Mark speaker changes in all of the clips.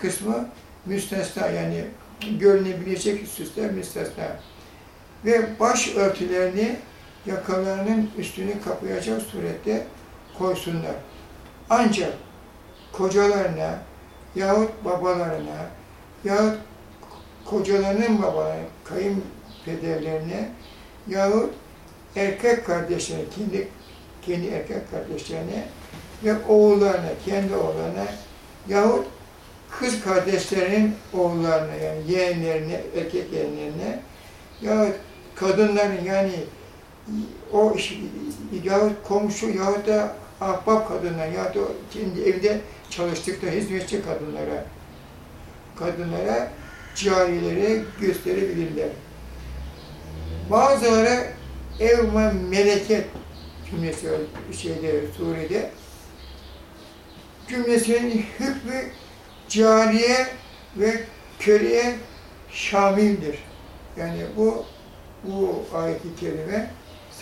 Speaker 1: kısmı müstesna yani görünebilecek süsler müstesna. Ve baş örtülerini yakalarının üstünü kapayacak surette koysunlar. Ancak kocalarına yahut babalarına yahut kocalarının babalarına, kayınpederlerine yahut erkek kardeşlerine, kendi, kendi erkek kardeşlerine ve oğullarına, kendi oğullarına yahut kız kardeşlerinin oğullarına yani yeğenlerine, erkek yeğenlerine yahut kadınların yani o yahut komşu yahut da ahbap kadınlar yahut da kendi evde çalıştıkları hizmetçi kadınlara kadınlara cariyelere gösterebilirler. Bazıları evme meleket cümlesi var şeyde surede cümlesinin hükmü cariye ve köleye şamildir. Yani bu bu ayet-i kerime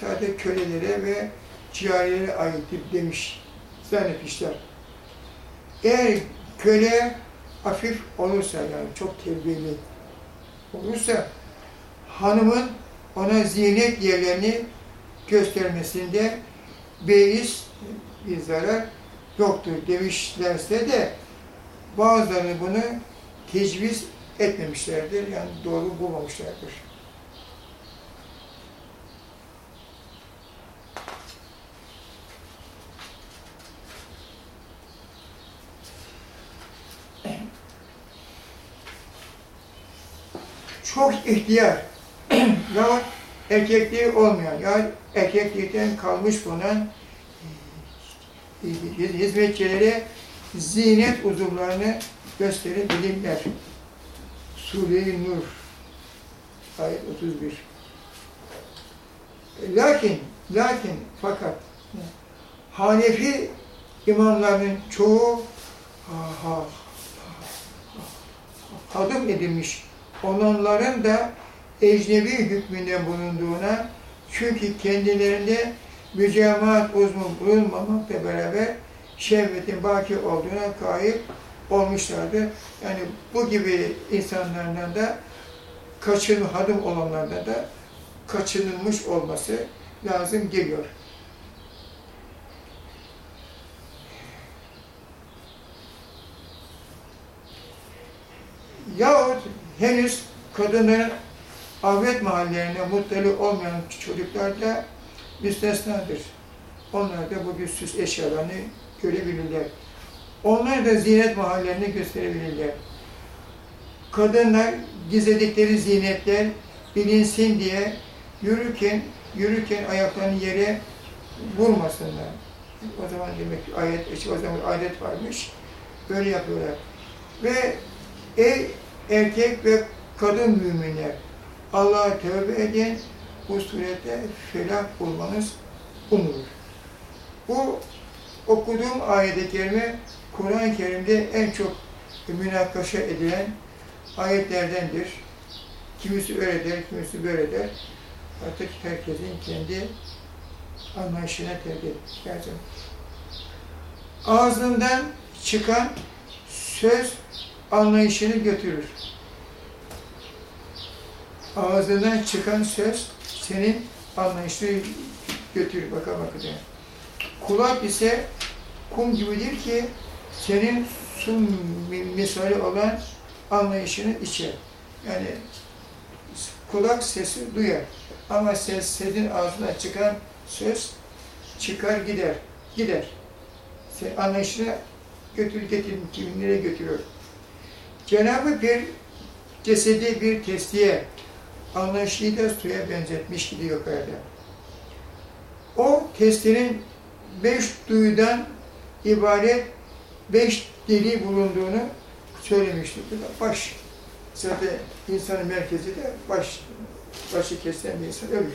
Speaker 1: sadece kölelere ve cariyelere aittir demiş zannetmişler. Eğer köle hafif olursa yani çok terbiyeli olursa hanımın ona zinet yerlerini göstermesinde beis bir zarar yoktur demişlerse de bazıları bunu tecviz etmemişlerdir. Yani doğru bulmamışlardır. Çok ihtiyar ya erkekliği olmayan ya erkeklikten kalmış bulunan hizmetçilere zinet uzuvlarını gösterebilirler. Sure-i Nur ayet 31 Lakin, lakin fakat Hanefi imamların çoğu ha, ha, hadım edilmiş olanların da ecnebi hükmünde bulunduğuna çünkü kendilerinde mücemaat uzman bulunmamakla beraber şehvetin baki olduğuna kayıp olmuşlardı. Yani bu gibi insanlardan da kaçın hadım olanlardan da kaçınılmış olması lazım geliyor. Yahut henüz kadınların avret mahallelerine muttali olmayan çocuklar da müstesnadır. Onlar da bu süs eşyalarını görebilirler. Onlar da zinet mahallerini gösterebilirler. Kadınlar gizledikleri zinetler bilinsin diye yürürken yürürken ayaklarını yere vurmasınlar. O zaman demek ki ayet, o zaman adet varmış. Böyle yapıyorlar. Ve ey erkek ve kadın müminler Allah'a tövbe edin, bu surette felah bulmanız umulur. Bu okuduğum ayet-i kerime Kur'an-ı Kerim'de en çok münakaşa edilen ayetlerdendir. Kimisi öyle der, kimisi böyle der. Artık herkesin kendi anlayışına terk edecek. Ağzından çıkan söz anlayışını götürür. Ağzından çıkan söz senin anlayışını götürür. Bakalım bakacağım. Kulak ise kum gibidir ki senin su misali olan anlayışını içer. Yani kulak sesi duyar. Ama ses, sesin ağzından çıkan söz çıkar gider. Gider. Sen anlayışını götür getir, kimlere götürüyor. Cenab-ı bir cesedi bir testiye, anlayışıyı da suya benzetmiş gibi yukarıda. O testinin beş duyudan ibaret beş dili bulunduğunu söylemiştik. Baş, zaten insanın merkezi de baş, başı kesen bir insan ölür.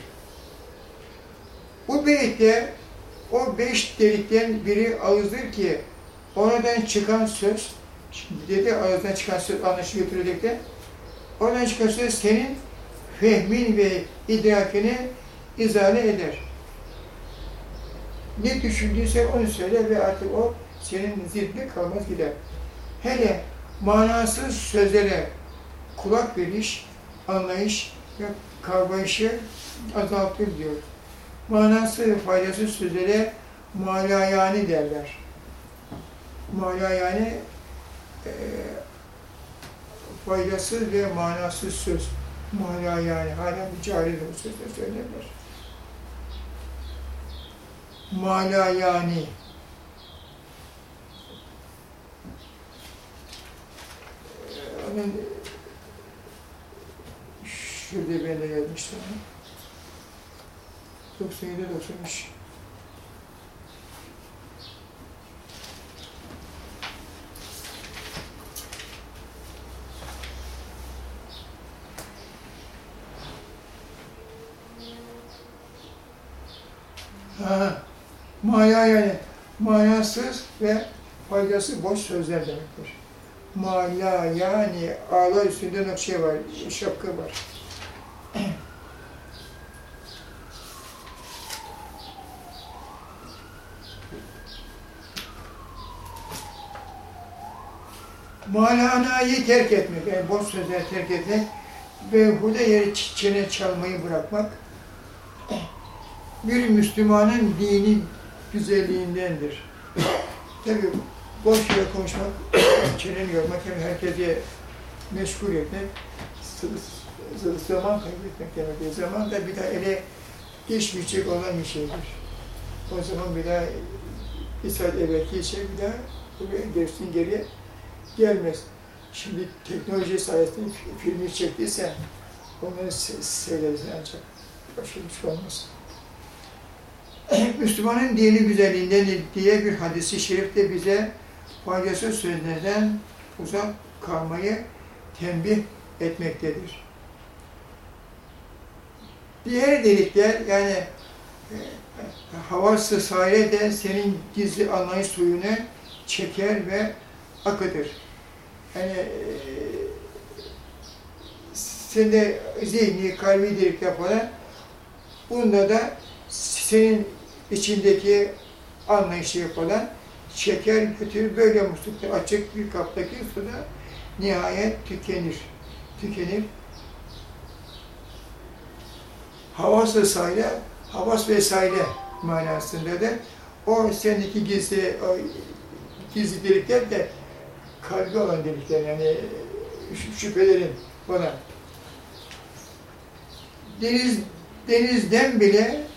Speaker 1: Bu beyitte o beş delikten biri ağızdır ki oradan çıkan söz, dedi ağızdan çıkan söz anlaşı götürecek oradan çıkan söz senin fehmin ve idrakini izale eder. Ne düşündüyse onu söyle ve artık o senin zihninde kalmaz gider. Hele manasız sözlere kulak veriş, anlayış ve kavrayışı azaltır diyor. Manasız ve faydasız sözlere malayani derler. Malayani e, faydasız ve manasız söz. Malayani. Hala cahil bu sözler söylerler. Malayani. Ee, Onun şurada ben de yazmıştım. 97 93 Ha, maya yani manasız ve faydası boş sözler demektir. Mala yani ağlar üstünde nakşe var, şapka var. Malanayı terk etmek, yani boş sözleri terk etmek yeri ç- çene çalmayı bırakmak bir Müslümanın dini güzelliğindendir. Tabi boş yere konuşmak, çeneni yormak, hem herkese meşgul etmek, zaman kaybetmek demek. Zaman da bir daha ele geçmeyecek olan bir şeydir. O zaman bir daha bir saat evvelki şey bir daha gersin geriye gelmez. Şimdi teknoloji sayesinde fi- filmi çektiysen onları se- seyredin ancak başka bir. Müslümanın dini güzelliğinden diye bir hadisi şerif de bize faydasız sözlerden uzak kalmayı tembih etmektedir. Diğer delikler yani e, havası sahile de senin gizli anlayış suyunu çeker ve akıtır. Yani e, sende zihni, kalbi delikler falan bunda da senin içindeki anlayışı falan şeker götürür. Böyle muslukta açık bir kaptaki suda nihayet tükenir. Tükenir. Havası sayla, havas vesaire manasında da o sendeki gizli, o gizli delikler de kalbi olan delikler yani şü- şüphelerin bana. Deniz, denizden bile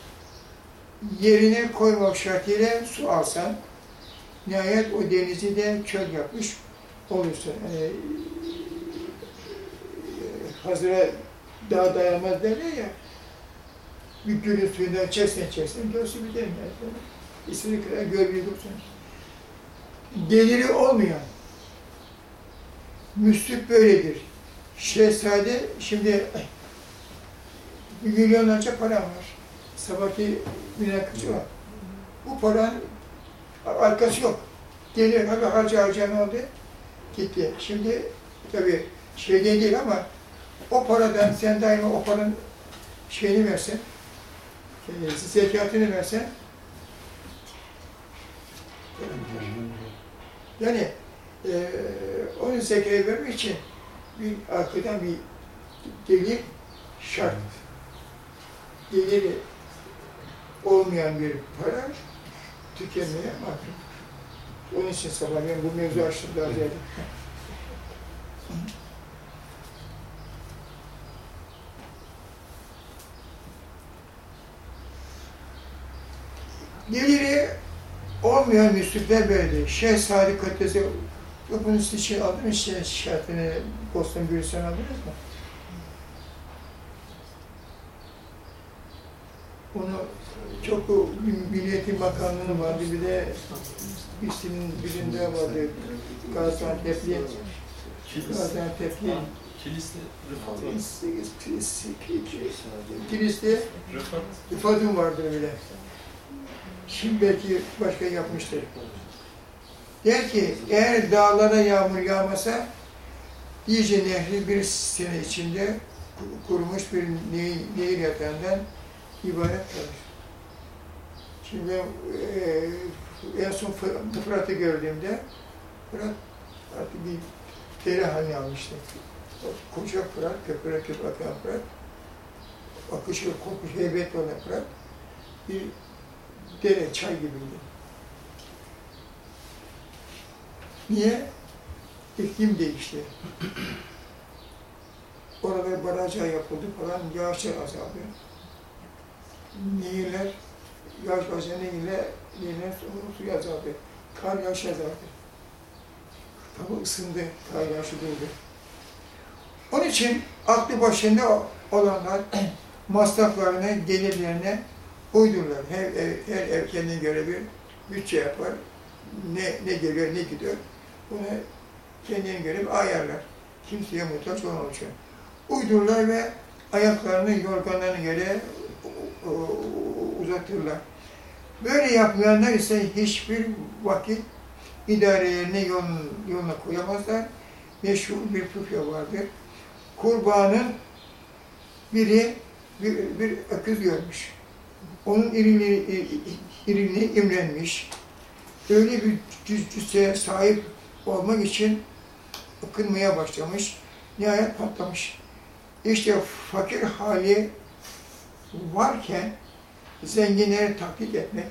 Speaker 1: yerine koymak şartıyla su alsan, nihayet o denizi de çöl yapmış olursun. Yani, e, hazıra daha dayanmaz derler ya, bir gölün suyundan çeksen çeksen göğsü bir yani. İstediği kadar göl bir dursun. Geliri olmayan, müslük böyledir. Şehzade şimdi milyonlarca param var. Sabahki münakaşı var. Bu paranın arkası yok. Gelir abi harca harca ne oldu? Gitti. Şimdi tabii şeyden değil ama o paradan sen daima o paranın şeyini versen, e, zekatını versen, yani e, onun zekayı vermek için bir arkadan bir gelir şart. Geliri olmayan bir para tükenmeye mahkum. Onun için sabah ben bu mevzu açtım daha ziyade. Geliri olmayan müslükler böyledir. Şeyh Sadi yok bunun için aldınız işte şartını Boston Gülsen aldınız mı? Onu çok o Milliyetin Bakanlığı'nın vardı, bir de birisinin birinde vardı. Gaziantep'li, Gaziantep'li
Speaker 2: Kilis'te Rıfat
Speaker 1: Kilis'te
Speaker 2: Rıfat
Speaker 1: İfadın vardır öyle. Şimdi belki başka yapmıştır. Der ki, eğer dağlara yağmur yağmasa, Dicle Nehri bir sene içinde ku- kurumuş bir nehir, nehir yatağından ibaret kalır. Şimdi e, en son Fı- Fırat'ı gördüğümde, Fırat artık bir dere haline almıştı. Koca Fırat, köpüre köpüre akan Fırat, akışı, kokuş, heybetli olan Fırat, bir dere, çay gibiydi. Niye? İklim değişti. Orada barajlar yapıldı falan, yağışlar azaldı. Nehirler, başlayan nehirler, nehirler su, suyu azaldı. Kar yağış azaldı. Hava ısındı, kar yağışı durdu. Onun için aklı başında olanlar masraflarına, gelirlerine uydururlar. Her ev, her ev kendine göre bir bütçe yapar. Ne, ne geliyor, ne gidiyor. Bunu kendine göre ayarlar. Kimseye muhtaç olmamak için. Uydururlar ve ayaklarını yorganlarına göre uzatırlar. Böyle yapmayanlar ise hiçbir vakit idarelerini yoluna, yoluna koyamazlar. Meşhur bir fıkra vardır. Kurbanın biri bir, bir öküz görmüş. Onun iriliği, iriliği imrenmiş. Öyle bir cüsseye sahip olmak için ıkınmaya başlamış. Nihayet patlamış. İşte fakir hali varken zenginleri taklit etmek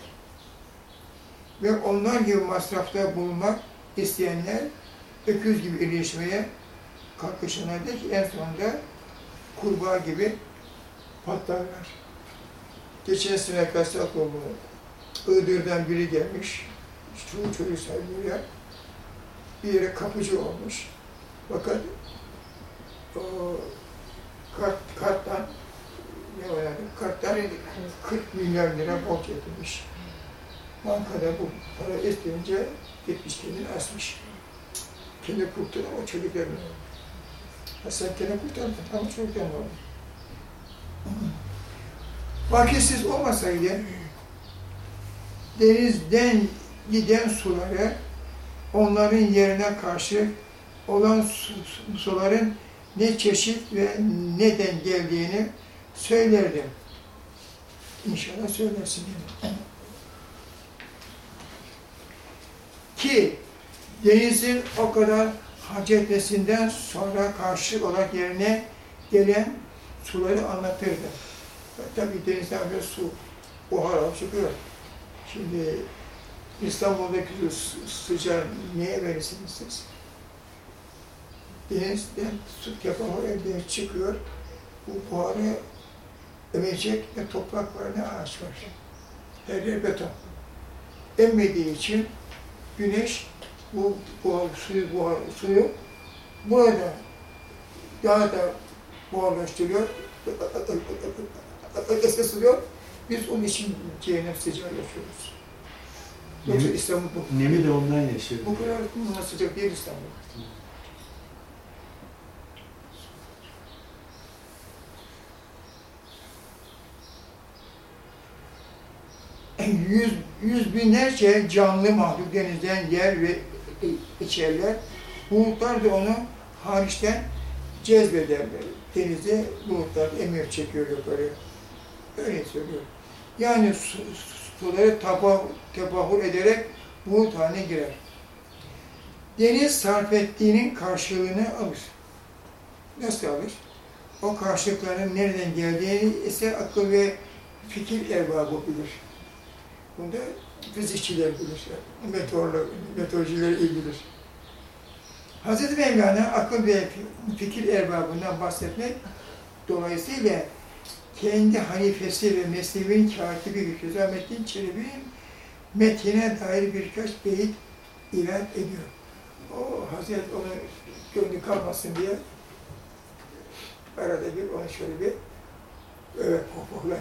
Speaker 1: ve onlar gibi masrafta bulunmak isteyenler öküz gibi ilişmeye kalkışınlardır ki en sonunda kurbağa gibi patlarlar. Geçen sene kasap oldu. Iğdır'dan biri gelmiş. Çocuk çocuğu saygıya. Bir yere kapıcı olmuş. Fakat o kart, karttan ne oynadı? Karttan 40 milyar lira borç edilmiş. Bankada bu para isteyince gitmiş kendini asmış. Kendi kurtardı ama çocuklarını. Ha sen kendini kurtardın ama çocuklarını oldu. Vakitsiz olmasaydı denizden giden suları onların yerine karşı olan su, suların ne çeşit ve neden geldiğini söylerdim. İnşallah söylersin. Ki denizin o kadar hacetmesinden sonra karşı olarak yerine gelen suları anlatırdı. Tabii denizden böyle su buhar çıkıyor. Şimdi İstanbul'daki sıcağı neye verirsiniz siz? Denizden su tepahur elde çıkıyor. Bu buharı emecek ne toprak var ne ağaç var. Her yer beton. Emmediği için güneş bu buhar, suyu, buhar, suyu burada daha da buharlaştırıyor, oluyor. Biz onun için cehennem sıcağı yaşıyoruz. Yoksa
Speaker 3: Nemi,
Speaker 1: İstanbul bu,
Speaker 3: Nemi de ondan yaşıyor.
Speaker 1: bu kadar sıcak değil İstanbul. Yüz, yüz binlerce canlı mahluk denizden yer ve içerler. Bulutlar da onu hariçten cezbederler. Denizde bulutlar emir çekiyor yukarı. Öyle söylüyor. Yani su, suları tapa, tepahur ederek bulut haline girer. Deniz sarf ettiğinin karşılığını alır. Nasıl alır? O karşılıkların nereden geldiğini ise akıl ve fikir erbabı bilir. Bunu da fizikçiler bilir, meteorlar, meteorolojiler iyi bilir. Hazreti Mevlana akıl ve fikir erbabından bahsetmek dolayısıyla kendi halifesi ve meslevin katibi Hüsamettin Çelebi'nin metine dair birkaç beyit ilan ediyor. O Hazret onu gönlü kalmasın diye arada bir onu şöyle bir evet pohpohlar.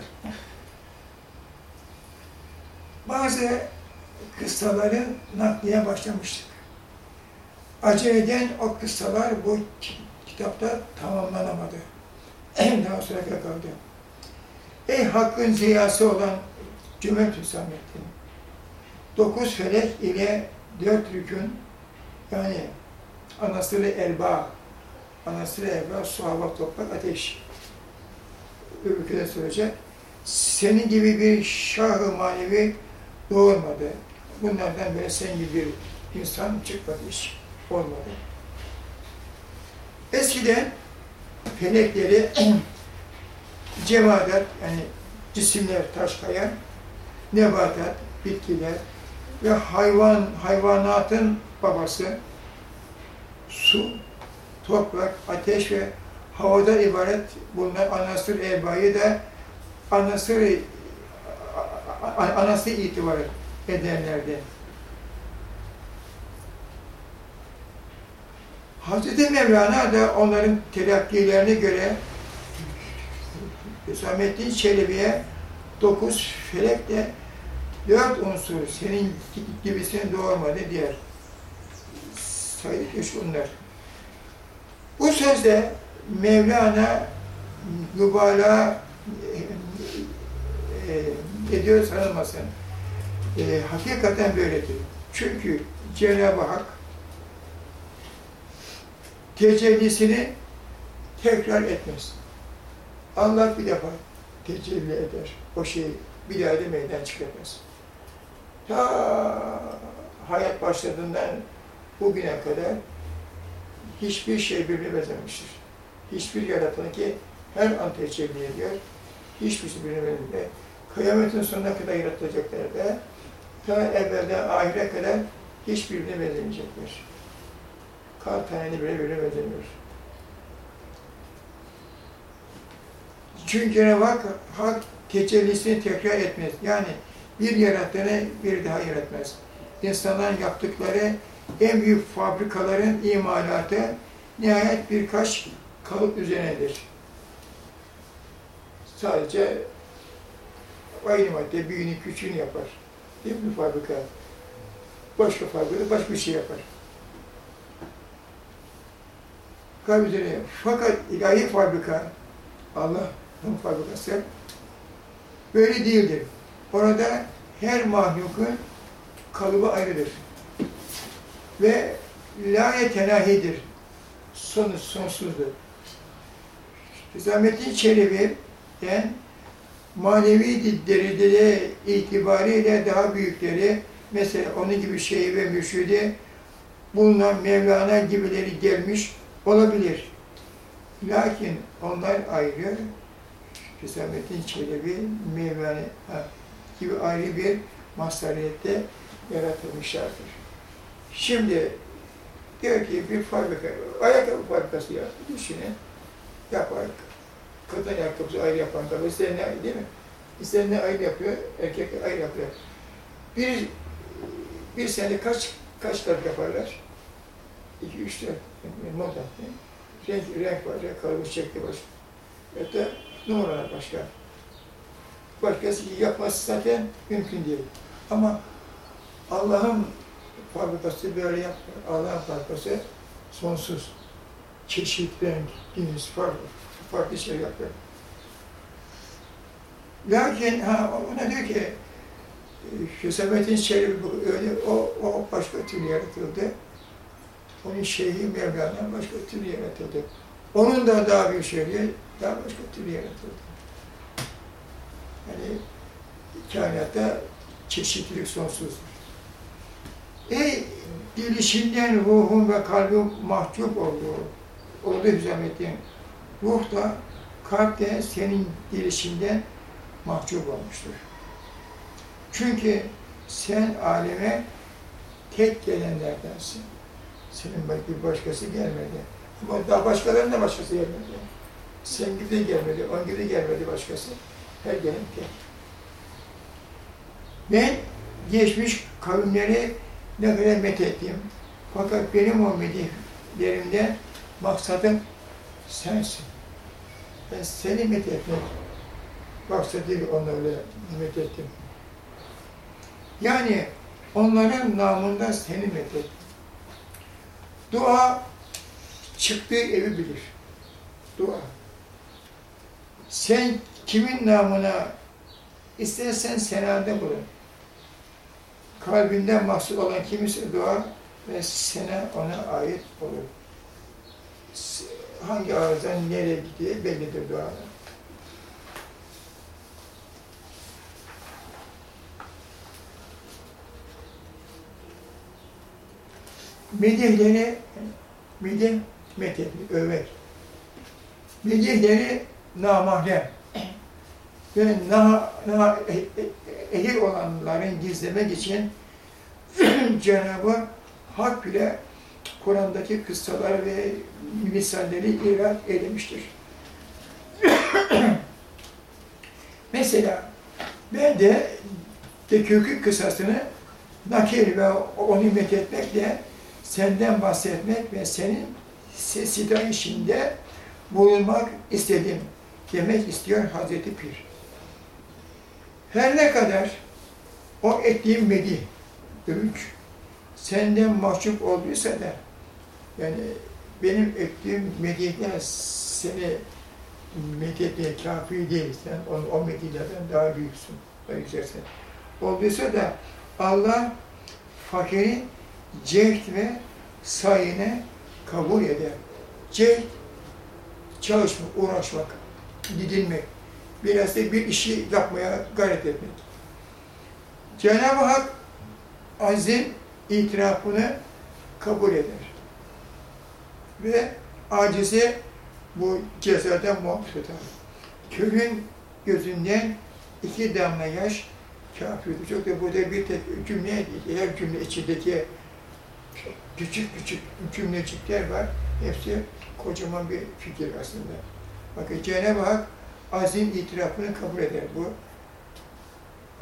Speaker 1: Bazı kıssaları nakliye başlamıştık. Aceleden o kıssalar bu kitapta tamamlanamadı. Daha sonra kaldı. Ey hakkın ziyası olan Cömert Hüsamettin, dokuz felek ile dört rükün, yani anasırı elba, anasırı elba, su, hava, toprak, ateş, öbürküde söyleyecek. Senin gibi bir şah-ı manevi doğurmadı. Bunlardan böyle sen gibi bir insan çıkmadı hiç, olmadı. Eskiden felekleri cemaat yani cisimler taş kaya, nebatat, bitkiler ve hayvan hayvanatın babası su, toprak, ateş ve havadan ibaret bulunan anasır ebayı da anasır anası itibar edenlerden. Hazreti Mevlana da onların telakkilerine göre Hüsamettin Çelebi'ye dokuz felek de dört unsur senin gibisini doğurmadı diğer saydık şunlar. Bu sözde Mevlana mübalağa e, ediyor sanılmasın. E, hakikaten böyledir. Çünkü Cenab-ı Hak tecellisini tekrar etmez. Allah bir defa tecelli eder. O şeyi bir daha da meydan çıkarmaz. Ta hayat başladığından bugüne kadar hiçbir şey birbirine benzemiştir. Hiçbir yaratını ki her an tecelli ediyor. Hiçbirisi birbirine benzemiyor. Kıyametin sonuna kadar yaratılacaklar da ta evvelden ahire kadar hiçbirine benzemeyecekler. Kar taneni bile birbirine benzemiyor. Çünkü Cenab-ı Hak, Hak tekrar etmez. Yani bir yarattığını bir daha yaratmaz. İnsanların yaptıkları en büyük fabrikaların imalatı nihayet birkaç kalıp üzerinedir. Sadece aynı madde büyüğünü küçüğünü yapar. Değil mi fabrika? Başka fabrika başka bir şey yapar. Üzerine. Fakat ilahi fabrika, Allah'ın fabrikası böyle değildir. Orada her mahlukun kalıbı ayrıdır. Ve la yetenahidir. Sonu sonsuzdur. Hüsamettin Çelebi'den manevi derecede itibariyle daha büyükleri, mesela onun gibi şeyi ve mürşidi bulunan Mevlana gibileri gelmiş olabilir. Lakin onlar ayrı, Hüsamettin Çelebi, Mevlana gibi ayrı bir mazhariyette yaratılmışlardır. Şimdi diyor ki bir fabrika, ayakkabı fabrikası yaptı, düşünün, yapar. Kadın ayakkabısı ayrı yapan kadın, isteyenler ayrı değil mi? İsteyenler ayrı yapıyor, erkekler ayrı yapıyor. Bir, bir sene kaç, kaç kadın yaparlar? İki, üç, dört, moda. Renk, renk var, kalıbı şekli var. Hatta numaralar başka. Başkası yapması zaten mümkün değil. Ama Allah'ın fabrikası böyle yapmıyor. Allah'ın fabrikası sonsuz. Çeşit, renk, cins, farklı, farklı şey yapıyor. Lakin ha, ona diyor ki Hüsamettin Çelebi öyle, o, o başka türlü yaratıldı. Onun şeyhi Mevlana başka türlü yaratıldı. Onun da daha bir şeyi daha başka türlü yaratıldı. Yani kainatta çeşitlilik sonsuzdur. Ey gelişinden ruhun ve kalbin mahcup olduğu, oldu Hüsamettin. Ruh da, kalp de senin gelişinden mahcup olmuştur. Çünkü sen aleme tek gelenlerdensin. Senin belki başkası gelmedi. Ama daha başkalarının da başkası gelmedi. Sen gibi de gelmedi, on gibi de gelmedi başkası. Her gelen tek. Ben geçmiş kavimleri ne kadar methettim. Fakat benim o medihlerimden maksadım sensin. Ben seni methetmek maksadıyla onları methettim. Yani onların namında seni methettim. Dua çıktığı evi bilir. Dua. Sen kimin namına istersen senada bulun. Kalbinden mahsul olan kimisi dua ve sene ona ait olur. Hangi ağızdan nereye gittiği bellidir duanın. Medihleri, medih, methetli, över. Medihleri namahrem ve na, na, ehil olanların gizlemek için Cenab-ı Hak bile Kur'an'daki kıssalar ve misalleri irat eylemiştir. Mesela ben de Tekükük kıssasını nakil ve onu methetmekle senden bahsetmek ve senin sesida işinde bulunmak istedim demek istiyor Hazreti Pir. Her ne kadar o ettiğim medih, övünç senden mahcup olduysa da yani benim ettiğim medihler seni medihine kafi değil. Sen o, o medihlerden daha büyüksün, daha güzelsin. Olduysa da Allah fakirin cehd ve sayını kabul eder. Cehd, çalışmak, uğraşmak, didinmek, biraz da bir işi yapmaya gayret etmek. Cenab-ı Hak azim itirafını kabul eder. Ve acize bu cezadan muaf tutar. Körün gözünden iki damla yaş kafidir. Çok da burada bir tek cümle. Her cümle içindeki küçük küçük cümlecikler var. Hepsi kocaman bir fikir aslında. Bakın Cenab-ı Hak azim itirafını kabul eder. Bu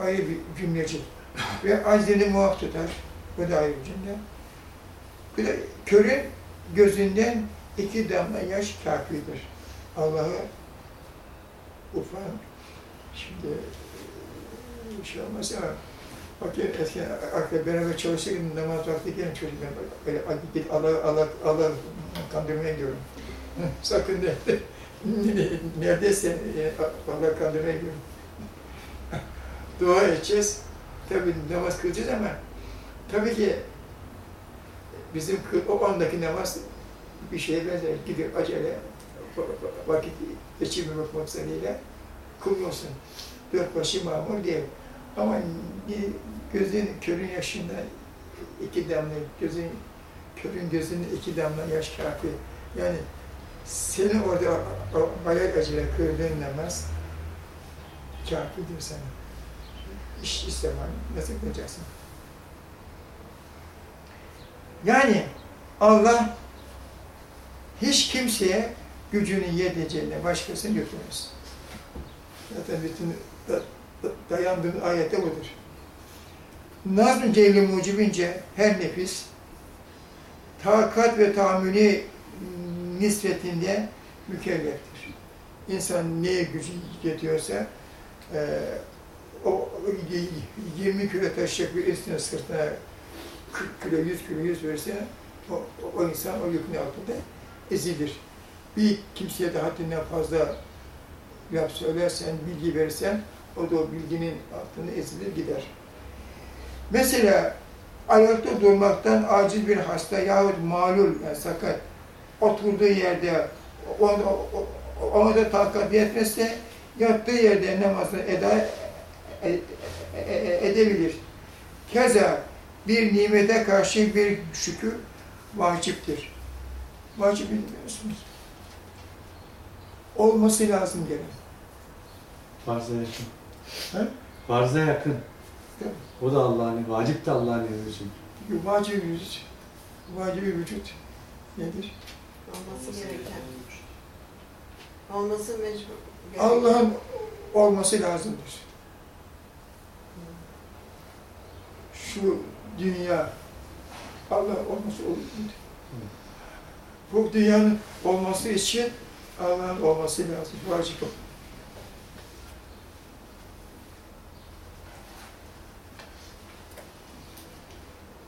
Speaker 1: ayrı bir cümlecik. Ve azmini muaf tutar. Bu da ayrı bir cümle. Bir de körün gözünden iki damla yaş kafidir. Allah'ı ufan, şimdi bir şey olmaz ama bakın eskiden arkadaşlar beraber çalışırken namaz vakti gelin çocuklar böyle git Allah Allah Allah kandırmaya gidiyorum. Sakın de neredeyse Allah kandırmaya gidiyorum. Dua edeceğiz. Tabii namaz kılacağız ama tabii ki bizim o andaki namaz bir şeye benzer. Gidip acele vakit geçirmemek maksadıyla kılıyorsun. Dört başı mamur değil. Ama gözün körün yaşında iki damla, gözün körün gözünün iki damla yaş kafi. Yani seni orada bayağı acele kıldığın namaz kafidir sana. İş istemem, nasıl kılacaksın? Yani Allah hiç kimseye gücünün yeteceğine başkasını götürmez. Zaten bütün dayandığın ayette budur. Nazm-ı Cevli mucibince her nefis takat ve tahammülü nispetinde mükelleftir. İnsan neye gücü yetiyorsa e, o 20 kilo taşıyacak bir insanın sırtına 40 kilo, 100 kilo, 100 verse o, o insan o yükün altında ezilir. Bir kimseye de haddinden fazla laf söylersen, bilgi verirsen, o da o bilginin altında ezilir gider. Mesela ayakta durmaktan aciz bir hasta yahut malul, yani sakat, oturduğu yerde ona da takat yetmezse yattığı yerde namazını eda e, e, e, edebilir. Keza bir nimete karşı bir şükür vaciptir. Vacip bilmiyorsunuz. Olması lazım gene.
Speaker 3: Farza yakın.
Speaker 1: He?
Speaker 3: Farza yakın. O da Allah'ın, vacip de Allah'ın emri çünkü.
Speaker 1: Vacip vücut. Vacip vücut nedir?
Speaker 4: Olması gereken. Olması mecbur.
Speaker 1: Allah'ın olması lazımdır. Şu dünya Allah olması olur mu? Bu dünyanın olması için Allah'ın olması lazım. Vacip o.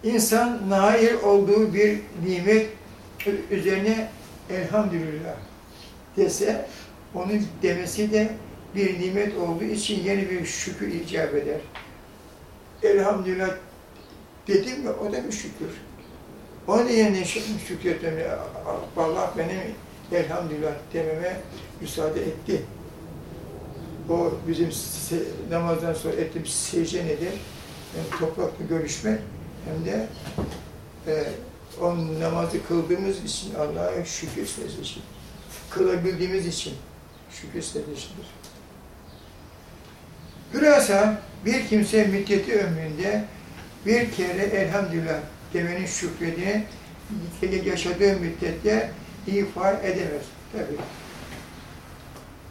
Speaker 1: İnsan nail olduğu bir nimet üzerine elhamdülillah dese, onun demesi de bir nimet olduğu için yeni bir şükür icap eder. Elhamdülillah dedim mi o bir şükür. Onun yerine şükretmemi, Allah benim elhamdülillah dememe müsaade etti. O bizim namazdan sonra ettiğimiz secde nedir? Hem toprakla görüşmek hem de e, o namazı kıldığımız için Allah'a şükür sözü kılabildiğimiz için şükür sevinçlidir. Hülasa bir kimse müddeti ömründe bir kere elhamdülillah demenin şükrediğini yaşadığı müddette ifa edemez. Tabii.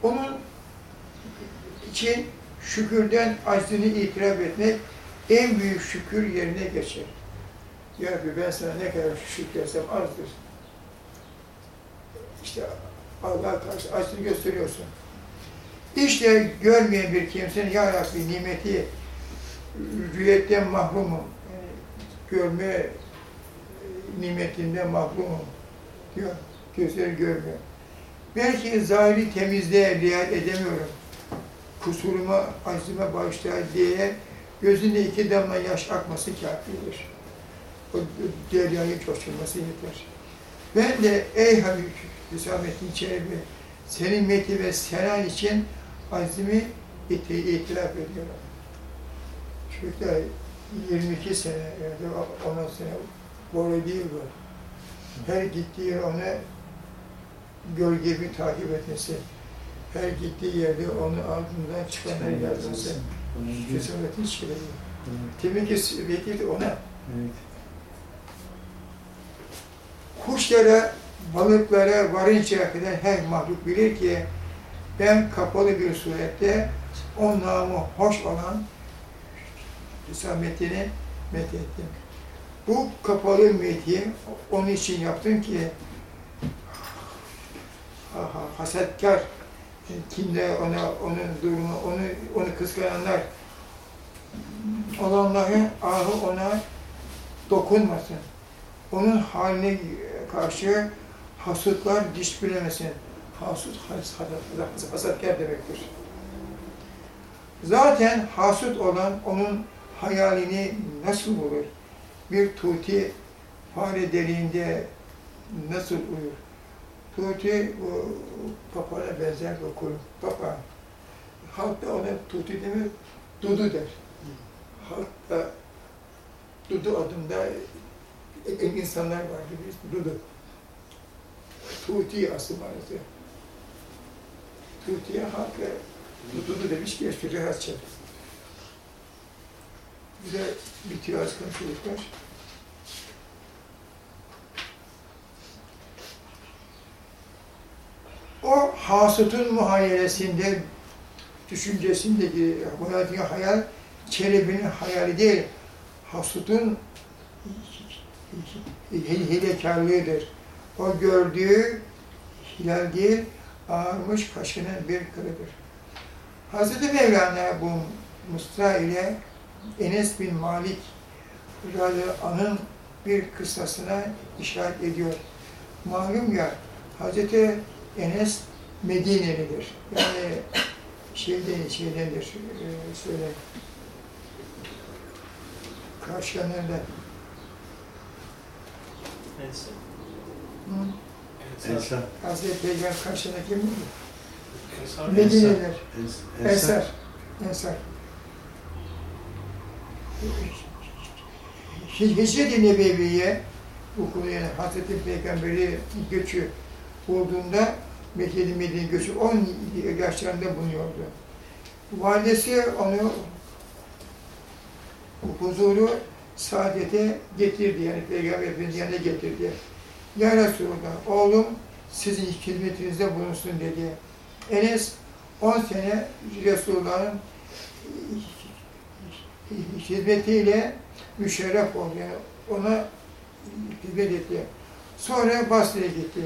Speaker 1: Onun için şükürden aczini itiraf etmek en büyük şükür yerine geçer. Ya Rabbi ben sana ne kadar şükretsem azdır. İşte Allah karşı aczini gösteriyorsun. İşte görmeyen bir kimsenin Ya Rabbi nimeti rüyetten mahrumum. Görme e, nimetinden mahrumum diyor. Gözleri görmüyor. Belki zahiri temizliğe riayet edemiyorum. Kusuruma, aczime bağışla diye gözünde iki damla yaş akması kafidir. O deryayı coşturması yeter. Ben de ey Habib Hüsamettin Çelebi, senin meti ve senan için azimi iti- itiraf ediyorum. Çocuklar 22 sene, yani 10 sene boru değil bu. Her gittiği yer ona gölge bir takip etmesi, her gittiği yerde onu ardından çıkanlar yazması. Hüsamettin Çelebi. Demek ki vekil ona
Speaker 3: Evet.
Speaker 1: kuşlara, balıklara varıncaya kadar her mahluk bilir ki ben kapalı bir surette o namı hoş olan Hüsamettin'i methettim. Bu kapalı metiyi onun için yaptım ki ha- ha- hasetkar kimde ona onun durumu onu onu kıskananlar olanların ahı ona dokunmasın onun haline karşı hasutlar diş bilemesin. Hasut, has, has, hasatkar demektir. Zaten hasut olan onun hayalini nasıl bulur? Bir tuti fare deliğinde nasıl uyur? Tuti o papağana benzer bir kurum, papağan. Halk da ona tuti demir, dudu der. Halk da dudu adında insanlar biz Dudu. Tuti asıl maalesef. Tuti'ye halka Dudu demiş ki eski rahatça. Bir bitiyor az konuşuluklar. O hasutun muhayyelesinde, düşüncesindeki, buradaki hayal, Çelebi'nin hayali değil, hasutun hil- hilekarlığıdır. O gördüğü hilal değil, ağarmış kaşının bir kırıdır. Hazreti Mevlana bu Musta ile Enes bin Malik radıyallahu anh'ın bir kıssasına işaret ediyor. Malum ya Hazreti Enes Medinelidir. Yani şeyden, şeydendir, e, söyle. Hı?
Speaker 2: Ensar.
Speaker 3: Ensar.
Speaker 1: Hazreti Peygamber karşısında kim miydi?
Speaker 2: Ensar.
Speaker 1: Medine'ler.
Speaker 3: Ens-
Speaker 1: Ensar. Ensar. Hi- Hicret-i Nebevi'ye bu konuya Hazreti Peygamber'i göçü olduğunda Mekke'de Medine göçü 10 yaşlarında bulunuyordu. Validesi onu huzuru saadete getirdi yani Peygamber Efendimiz'in yanına getirdi. Ya Resulallah oğlum sizin hizmetinizde bulunsun dedi. Enes 10 sene Resulullah'ın hizmetiyle müşerref oldu. Yani ona hizmet etti. Sonra Basra'ya gitti.